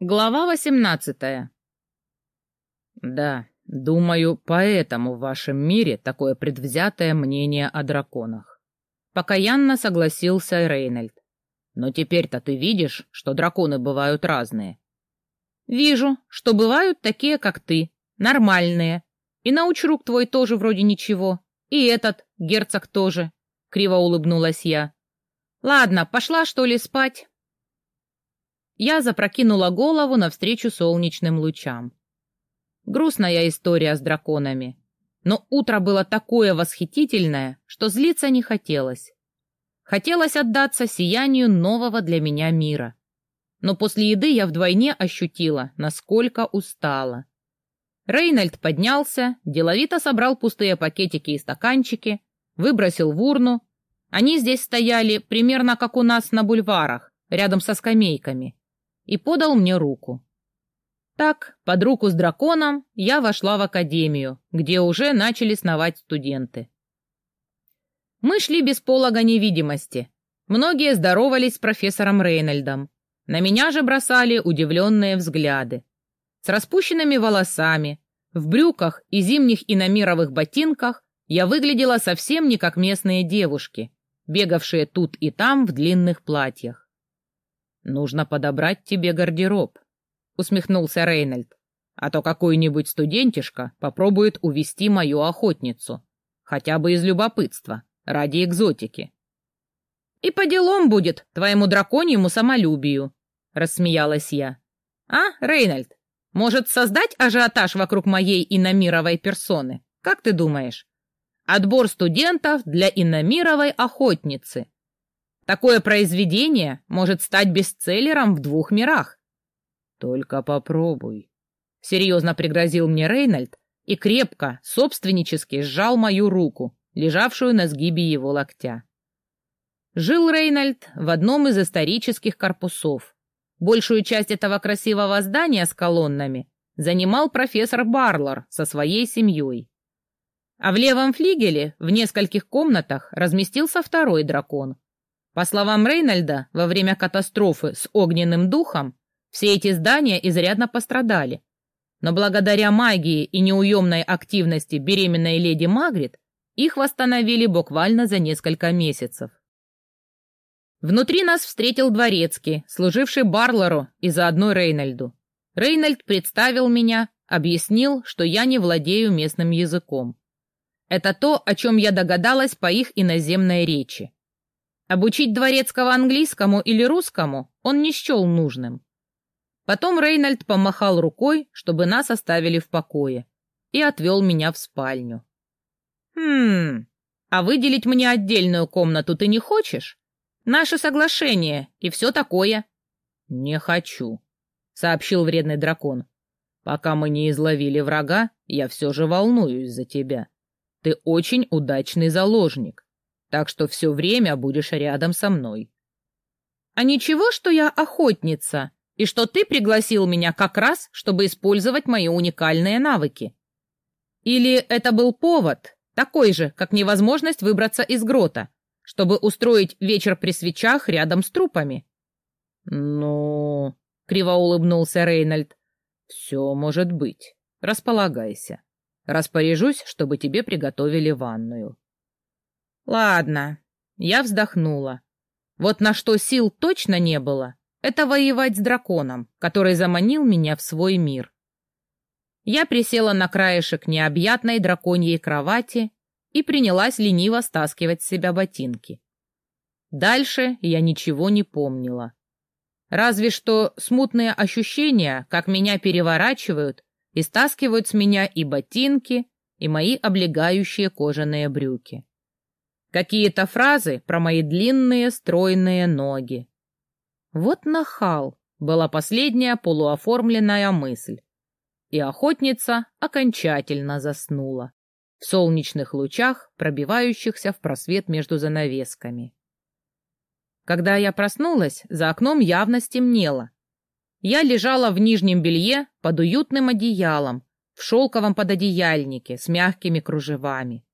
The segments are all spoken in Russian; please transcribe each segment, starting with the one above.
Глава восемнадцатая. Да, думаю, поэтому в вашем мире такое предвзятое мнение о драконах. Покаянно согласился Рейнольд. Но теперь-то ты видишь, что драконы бывают разные. Вижу, что бывают такие, как ты, нормальные. И научрук твой тоже вроде ничего. И этот, герцог тоже. Криво улыбнулась я. Ладно, пошла что ли спать? Я запрокинула голову навстречу солнечным лучам. Грустная история с драконами. Но утро было такое восхитительное, что злиться не хотелось. Хотелось отдаться сиянию нового для меня мира. Но после еды я вдвойне ощутила, насколько устала. Рейнольд поднялся, деловито собрал пустые пакетики и стаканчики, выбросил в урну. Они здесь стояли примерно как у нас на бульварах, рядом со скамейками и подал мне руку. Так, под руку с драконом я вошла в академию, где уже начали сновать студенты. Мы шли без полога невидимости. Многие здоровались с профессором Рейнольдом. На меня же бросали удивленные взгляды. С распущенными волосами, в брюках и зимних иномировых ботинках я выглядела совсем не как местные девушки, бегавшие тут и там в длинных платьях. «Нужно подобрать тебе гардероб», — усмехнулся Рейнольд. «А то какой-нибудь студентишка попробует увести мою охотницу. Хотя бы из любопытства, ради экзотики». «И по делам будет твоему драконьему самолюбию», — рассмеялась я. «А, Рейнольд, может создать ажиотаж вокруг моей иномировой персоны? Как ты думаешь? Отбор студентов для иномировой охотницы. Такое произведение может стать бестселлером в двух мирах. Только попробуй. Серьезно пригрозил мне Рейнольд и крепко, собственнически сжал мою руку, лежавшую на сгибе его локтя. Жил Рейнольд в одном из исторических корпусов. Большую часть этого красивого здания с колоннами занимал профессор Барлор со своей семьей. А в левом флигеле в нескольких комнатах разместился второй дракон, по словам Рейнольда, во время катастрофы с огненным духом все эти здания изрядно пострадали. Но благодаря магии и неуемной активности беременной леди Магрит их восстановили буквально за несколько месяцев. Внутри нас встретил дворецкий, служивший Барлору и заодно Рейнольду. Рейнольд представил меня, объяснил, что я не владею местным языком. Это то, о чем я догадалась по их иноземной речи. Обучить дворецкого английскому или русскому он не счел нужным. Потом Рейнольд помахал рукой, чтобы нас оставили в покое, и отвел меня в спальню. «Хм, а выделить мне отдельную комнату ты не хочешь? Наше соглашение и все такое». «Не хочу», — сообщил вредный дракон. «Пока мы не изловили врага, я все же волнуюсь за тебя. Ты очень удачный заложник так что все время будешь рядом со мной. А ничего, что я охотница, и что ты пригласил меня как раз, чтобы использовать мои уникальные навыки? Или это был повод, такой же, как невозможность выбраться из грота, чтобы устроить вечер при свечах рядом с трупами? Ну, криво улыбнулся Рейнольд. Все может быть. Располагайся. Распоряжусь, чтобы тебе приготовили ванную. Ладно, я вздохнула. Вот на что сил точно не было, это воевать с драконом, который заманил меня в свой мир. Я присела на краешек необъятной драконьей кровати и принялась лениво стаскивать с себя ботинки. Дальше я ничего не помнила. Разве что смутные ощущения, как меня переворачивают и стаскивают с меня и ботинки, и мои облегающие кожаные брюки. Какие-то фразы про мои длинные стройные ноги. Вот нахал была последняя полуоформленная мысль. И охотница окончательно заснула в солнечных лучах, пробивающихся в просвет между занавесками. Когда я проснулась, за окном явно стемнело. Я лежала в нижнем белье под уютным одеялом, в шелковом пододеяльнике с мягкими кружевами.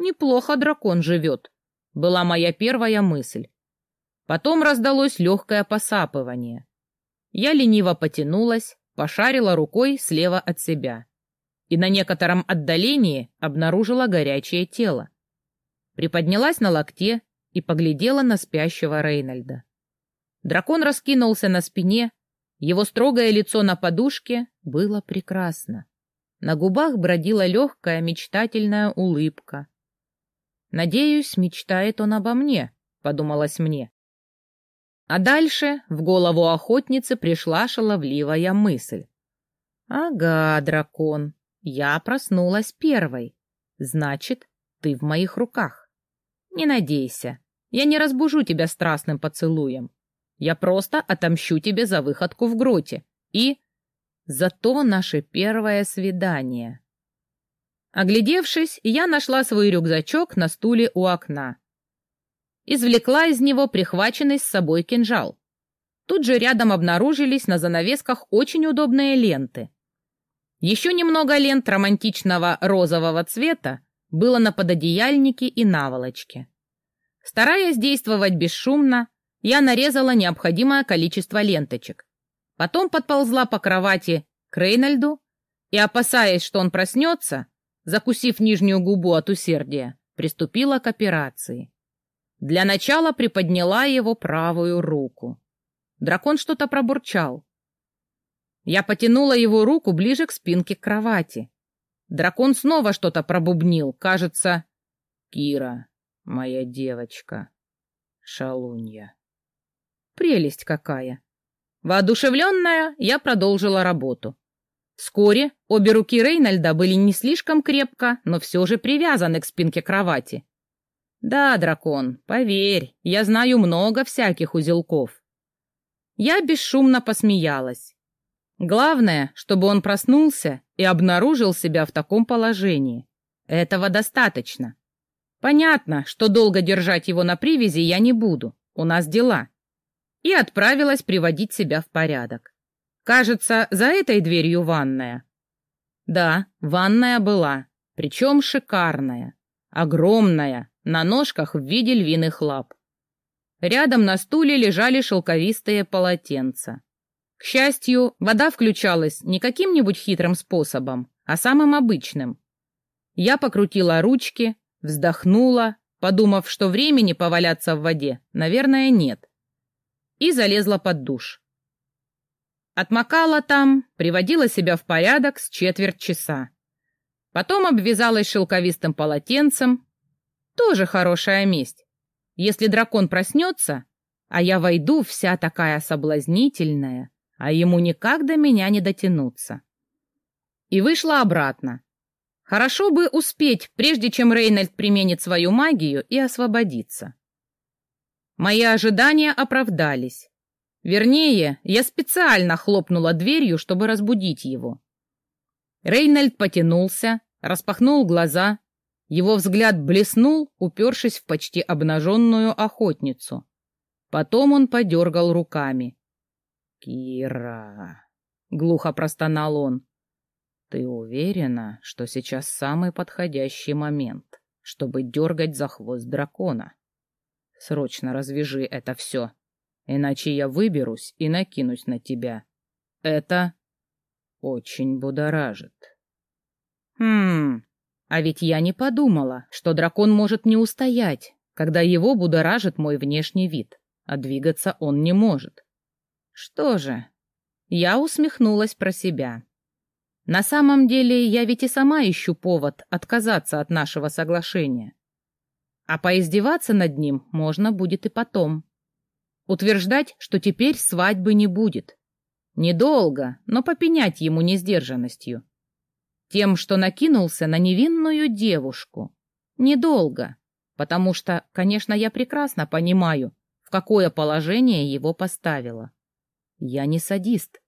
Неплохо дракон живет, была моя первая мысль. Потом раздалось легкое посапывание. Я лениво потянулась, пошарила рукой слева от себя и на некотором отдалении обнаружила горячее тело. Приподнялась на локте и поглядела на спящего Рейнольда. Дракон раскинулся на спине, его строгое лицо на подушке было прекрасно. На губах бродила легкая мечтательная улыбка. «Надеюсь, мечтает он обо мне», — подумалось мне. А дальше в голову охотницы пришла шаловливая мысль. «Ага, дракон, я проснулась первой. Значит, ты в моих руках. Не надейся, я не разбужу тебя страстным поцелуем. Я просто отомщу тебе за выходку в гроте. И... Зато наше первое свидание. Оглядевшись, я нашла свой рюкзачок на стуле у окна. Извлекла из него прихваченный с собой кинжал. Тут же рядом обнаружились на занавесках очень удобные ленты. Еще немного лент романтичного розового цвета было на пододеяльнике и наволочке. Стараясь действовать бесшумно, я нарезала необходимое количество ленточек. Потом подползла по кровати к Рейнольду и, опасаясь, что он проснется, закусив нижнюю губу от усердия, приступила к операции. Для начала приподняла его правую руку. Дракон что-то пробурчал. Я потянула его руку ближе к спинке кровати. Дракон снова что-то пробубнил, кажется, «Кира, моя девочка, шалунья». Прелесть какая! Воодушевленная, я продолжила работу. Вскоре обе руки Рейнольда были не слишком крепко, но все же привязаны к спинке кровати. Да, дракон, поверь, я знаю много всяких узелков. Я бесшумно посмеялась. Главное, чтобы он проснулся и обнаружил себя в таком положении. Этого достаточно. Понятно, что долго держать его на привязи я не буду. У нас дела и отправилась приводить себя в порядок. Кажется, за этой дверью ванная. Да, ванная была, причем шикарная, огромная, на ножках в виде львиных лап. Рядом на стуле лежали шелковистые полотенца. К счастью, вода включалась не каким-нибудь хитрым способом, а самым обычным. Я покрутила ручки, вздохнула, подумав, что времени поваляться в воде, наверное, нет и залезла под душ. Отмокала там, приводила себя в порядок с четверть часа. Потом обвязалась шелковистым полотенцем. Тоже хорошая месть. Если дракон проснется, а я войду вся такая соблазнительная, а ему никак до меня не дотянуться. И вышла обратно. Хорошо бы успеть, прежде чем Рейнольд применит свою магию и освободиться. Мои ожидания оправдались. Вернее, я специально хлопнула дверью, чтобы разбудить его. Рейнольд потянулся, распахнул глаза. Его взгляд блеснул, упершись в почти обнаженную охотницу. Потом он подергал руками. «Кира!» — глухо простонал он. «Ты уверена, что сейчас самый подходящий момент, чтобы дергать за хвост дракона?» Срочно развяжи это все, иначе я выберусь и накинусь на тебя. Это очень будоражит. Хм, а ведь я не подумала, что дракон может не устоять, когда его будоражит мой внешний вид, а двигаться он не может. Что же, я усмехнулась про себя. На самом деле я ведь и сама ищу повод отказаться от нашего соглашения. А поиздеваться над ним можно будет и потом. Утверждать, что теперь свадьбы не будет. Недолго, но попенять ему несдержанностью. Тем, что накинулся на невинную девушку. Недолго, потому что, конечно, я прекрасно понимаю, в какое положение его поставила. Я не садист.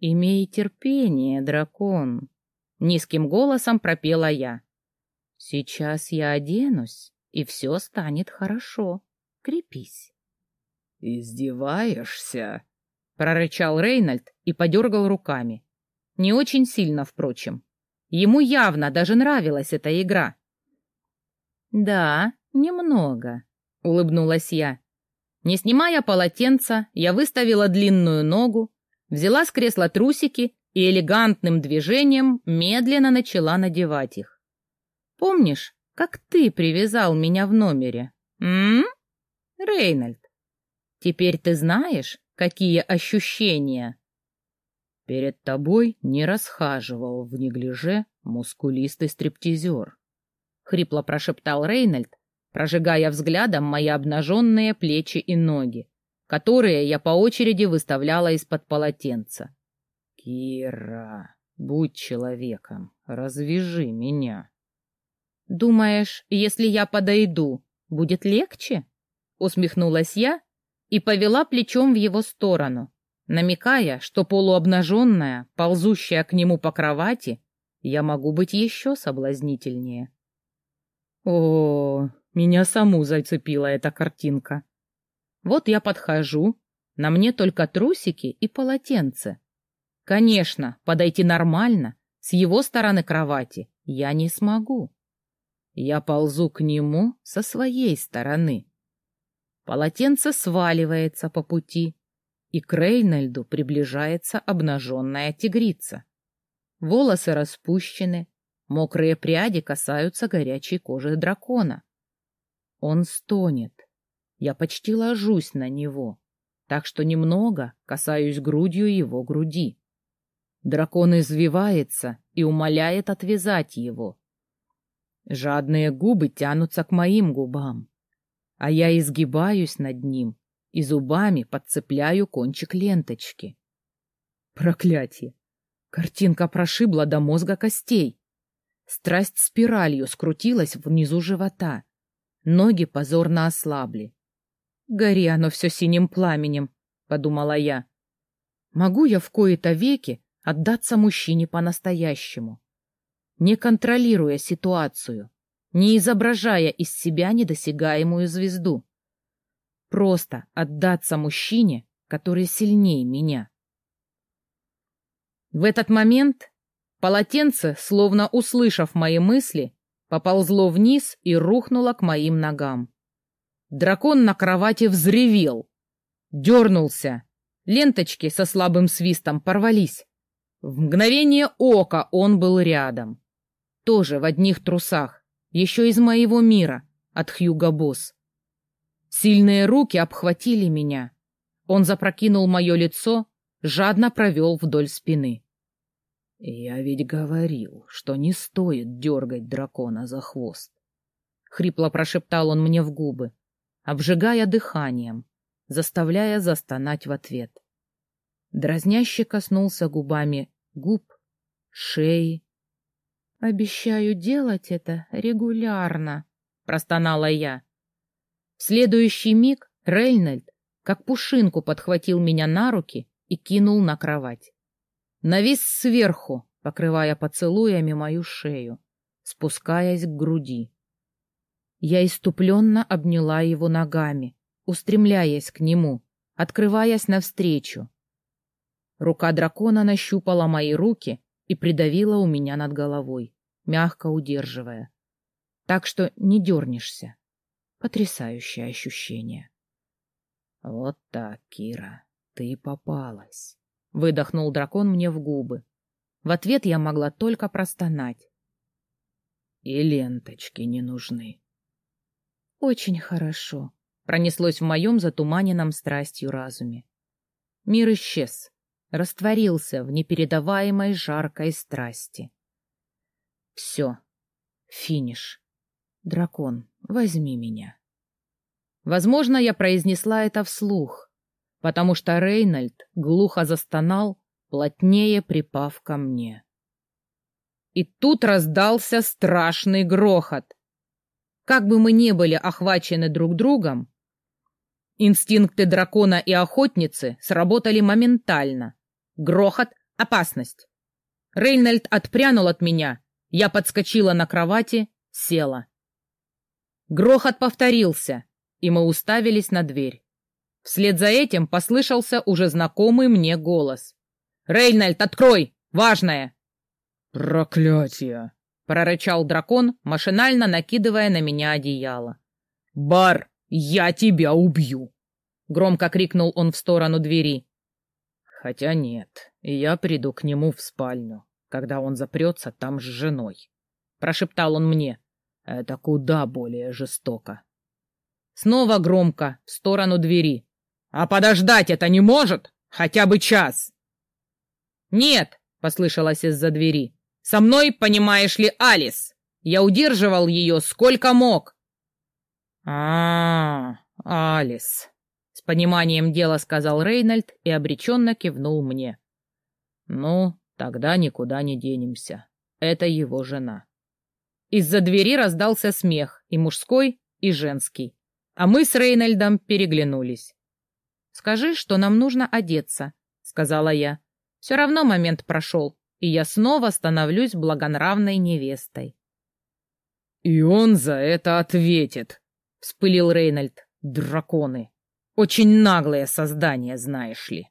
«Имей терпение, дракон», — низким голосом пропела я. Сейчас я оденусь, и все станет хорошо. Крепись. «Издеваешься?» — прорычал Рейнольд и подергал руками. Не очень сильно, впрочем. Ему явно даже нравилась эта игра. «Да, немного», — улыбнулась я. Не снимая полотенца, я выставила длинную ногу, взяла с кресла трусики и элегантным движением медленно начала надевать их. Помнишь, как ты привязал меня в номере? М? Рейнольд, теперь ты знаешь, какие ощущения? Перед тобой не расхаживал в неглиже мускулистый стриптизер. Хрипло прошептал Рейнольд, прожигая взглядом мои обнаженные плечи и ноги, которые я по очереди выставляла из-под полотенца. «Кира, будь человеком, развяжи меня». «Думаешь, если я подойду, будет легче?» Усмехнулась я и повела плечом в его сторону, намекая, что полуобнаженная, ползущая к нему по кровати, я могу быть еще соблазнительнее. О, меня саму зацепила эта картинка. Вот я подхожу, на мне только трусики и полотенце. Конечно, подойти нормально, с его стороны кровати, я не смогу. Я ползу к нему со своей стороны. Полотенце сваливается по пути, и к Рейнольду приближается обнаженная тигрица. Волосы распущены, мокрые пряди касаются горячей кожи дракона. Он стонет. Я почти ложусь на него, так что немного касаюсь грудью его груди. Дракон извивается и умоляет отвязать его. Жадные губы тянутся к моим губам, а я изгибаюсь над ним и зубами подцепляю кончик ленточки. Проклятие! Картинка прошибла до мозга костей. Страсть спиралью скрутилась внизу живота. Ноги позорно ослабли. «Гори оно все синим пламенем», — подумала я. «Могу я в кои-то веки отдаться мужчине по-настоящему, не контролируя ситуацию, не изображая из себя недосягаемую звезду. Просто отдаться мужчине, который сильнее меня. В этот момент полотенце, словно услышав мои мысли, поползло вниз и рухнуло к моим ногам. Дракон на кровати взревел, дернулся, ленточки со слабым свистом порвались. В мгновение ока он был рядом. Тоже в одних трусах, еще из моего мира, от Хьюга Босс. Сильные руки обхватили меня. Он запрокинул мое лицо, жадно провел вдоль спины. «Я ведь говорил, что не стоит дергать дракона за хвост». Хрипло прошептал он мне в губы, обжигая дыханием, заставляя застонать в ответ. Дразняще коснулся губами губ, шеи. «Обещаю делать это регулярно», — простонала я. В следующий миг Рейнольд, как пушинку, подхватил меня на руки и кинул на кровать. Навис сверху, покрывая поцелуями мою шею, спускаясь к груди. Я иступленно обняла его ногами, устремляясь к нему, открываясь навстречу. Рука дракона нащупала мои руки и придавила у меня над головой, мягко удерживая. Так что не дернешься. Потрясающее ощущение. Вот так, Кира, ты попалась. Выдохнул дракон мне в губы. В ответ я могла только простонать. И ленточки не нужны. Очень хорошо. Пронеслось в моем затуманенном страстью разуме. Мир исчез, растворился в непередаваемой жаркой страсти. Все. Финиш. Дракон, возьми меня. Возможно, я произнесла это вслух, потому что Рейнольд глухо застонал, плотнее припав ко мне. И тут раздался страшный грохот. Как бы мы ни были охвачены друг другом, инстинкты дракона и охотницы сработали моментально. Грохот — опасность. Рейнольд отпрянул от меня. Я подскочила на кровати, села. Грохот повторился, и мы уставились на дверь. Вслед за этим послышался уже знакомый мне голос. «Рейнольд, открой! Важное!» «Проклятие!» — прорычал дракон, машинально накидывая на меня одеяло. «Бар, я тебя убью!» — громко крикнул он в сторону двери. «Хотя нет, я приду к нему в спальню, когда он запрется там с женой», — прошептал он мне. «Это куда более жестоко». Снова громко, в сторону двери. «А подождать это не может? Хотя бы час!» «Нет!» — послышалось из-за двери. «Со мной, понимаешь ли, Алис! Я удерживал ее сколько мог!» а, -а, -а Алис!» — с пониманием дела сказал Рейнольд и обреченно кивнул мне. «Ну, тогда никуда не денемся. Это его жена». Из-за двери раздался смех, и мужской, и женский. А мы с Рейнольдом переглянулись. «Скажи, что нам нужно одеться», — сказала я. «Все равно момент прошел, и я снова становлюсь благонравной невестой». «И он за это ответит», — вспылил Рейнольд. «Драконы! Очень наглое создание, знаешь ли».